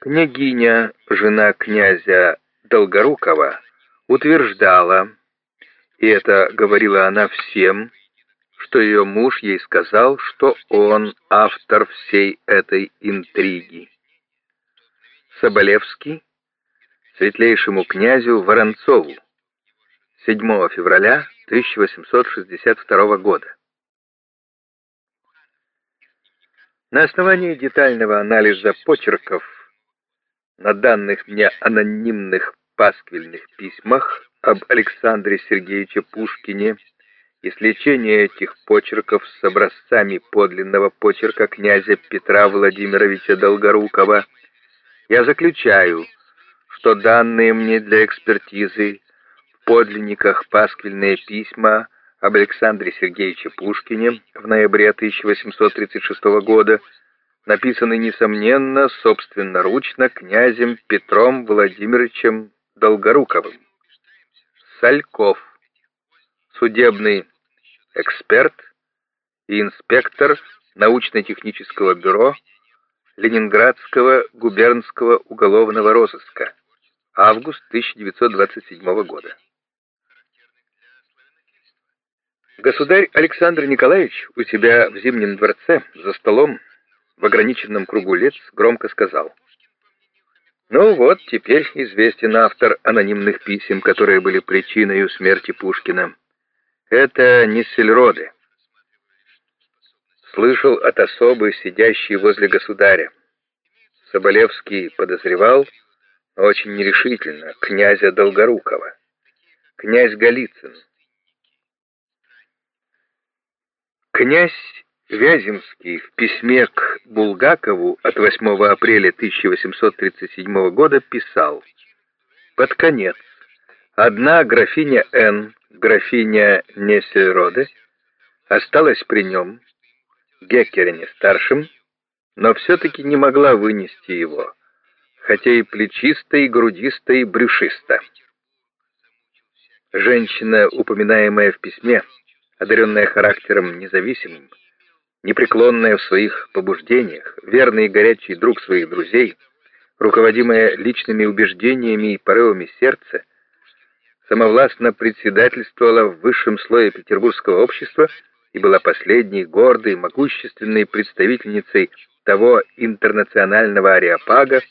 Княгиня, жена князя Долгорукова, утверждала, и это говорила она всем, что ее муж ей сказал, что он автор всей этой интриги. Соболевский светлейшему князю Воронцову 7 февраля 1862 года. На основании детального анализа почерков на данных мне анонимных пасквильных письмах об Александре Сергеевиче Пушкине и сличения этих почерков с образцами подлинного почерка князя Петра Владимировича Долгорукова, я заключаю, что данные мне для экспертизы в подлинниках пасквильные письма об Александре Сергеевиче Пушкине в ноябре 1836 года написаны, несомненно, собственноручно князем Петром Владимировичем Долгоруковым. Сальков, судебный эксперт и инспектор научно-технического бюро Ленинградского губернского уголовного розыска. Август 1927 года. Государь Александр Николаевич у себя в Зимнем дворце за столом в ограниченном кругу лиц громко сказал. Ну вот, теперь известен автор анонимных писем, которые были причиной смерти Пушкина. Это не Сельроды. Слышал от особы, сидящей возле государя. Соболевский подозревал, очень нерешительно, князя Долгорукова. Князь Голицын. Князь Вяземский в письме к Булгакову от 8 апреля 1837 года писал «Под конец одна графиня Н, графиня Несельроде, осталась при нем, Геккерине старшим, но все-таки не могла вынести его, хотя и плечисто, и грудисто, и брюшисто. Женщина, упоминаемая в письме, одаренная характером независимым, непреклонная в своих побуждениях, верный и горячий друг своих друзей, руководимая личными убеждениями и порывами сердца, самовластно председательствовала в высшем слое петербургского общества и была последней гордой, могущественной представительницей того интернационального ареопага,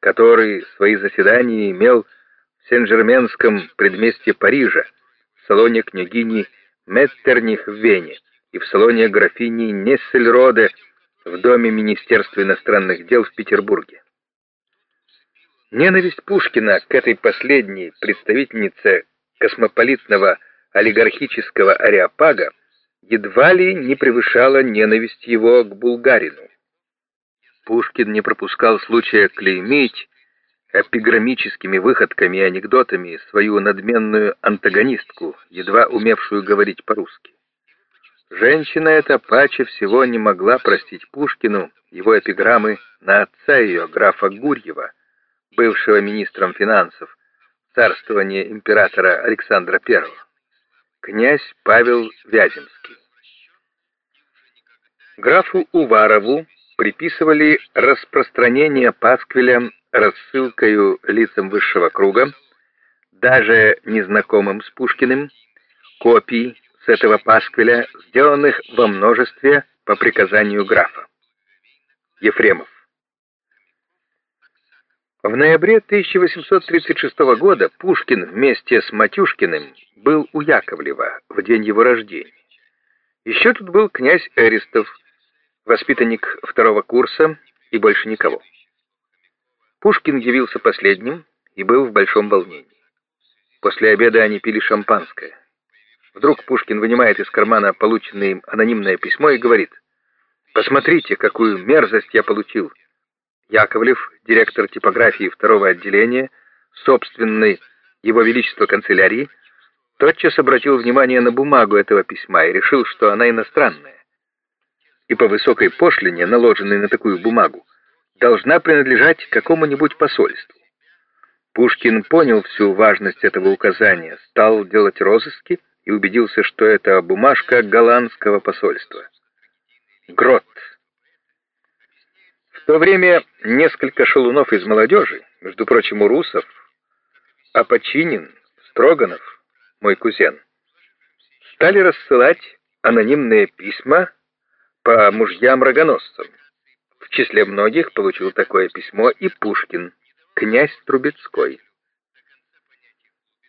который свои заседания имел в Сен-Жерменском предместье Парижа, в салоне княгини Меттерних в Вене и в салоне графини Нессельроде в доме Министерства иностранных дел в Петербурге. Ненависть Пушкина к этой последней представительнице космополитного олигархического ареопага едва ли не превышала ненависть его к булгарину. Пушкин не пропускал случая клеймить эпиграммическими выходками и анекдотами свою надменную антагонистку, едва умевшую говорить по-русски. Женщина эта паче всего не могла простить Пушкину его эпиграммы на отца ее, графа Гурьева, бывшего министром финансов, царствования императора Александра I, князь Павел Вяземский. Графу Уварову приписывали распространение пасквиля рассылкою лицам высшего круга, даже незнакомым с Пушкиным, копий с этого пасквиля, сделанных во множестве по приказанию графа. Ефремов. В ноябре 1836 года Пушкин вместе с Матюшкиным был у Яковлева в день его рождения. Еще тут был князь Эристов, воспитанник второго курса и больше никого. Пушкин явился последним и был в большом волнении. После обеда они пили шампанское. Вдруг Пушкин вынимает из кармана полученное им анонимное письмо и говорит, «Посмотрите, какую мерзость я получил». Яковлев, директор типографии второго отделения, собственной Его Величества канцелярии, тотчас обратил внимание на бумагу этого письма и решил, что она иностранная. И по высокой пошлине, наложенной на такую бумагу, должна принадлежать какому-нибудь посольству. Пушкин понял всю важность этого указания, стал делать розыски и убедился, что это бумажка голландского посольства. Грот. В то время несколько шалунов из молодежи, между прочим, у русов, Апочинин, Строганов, мой кузен, стали рассылать анонимные письма по мужьям-рогоносцам. В числе многих получил такое письмо и Пушкин, князь Трубецкой.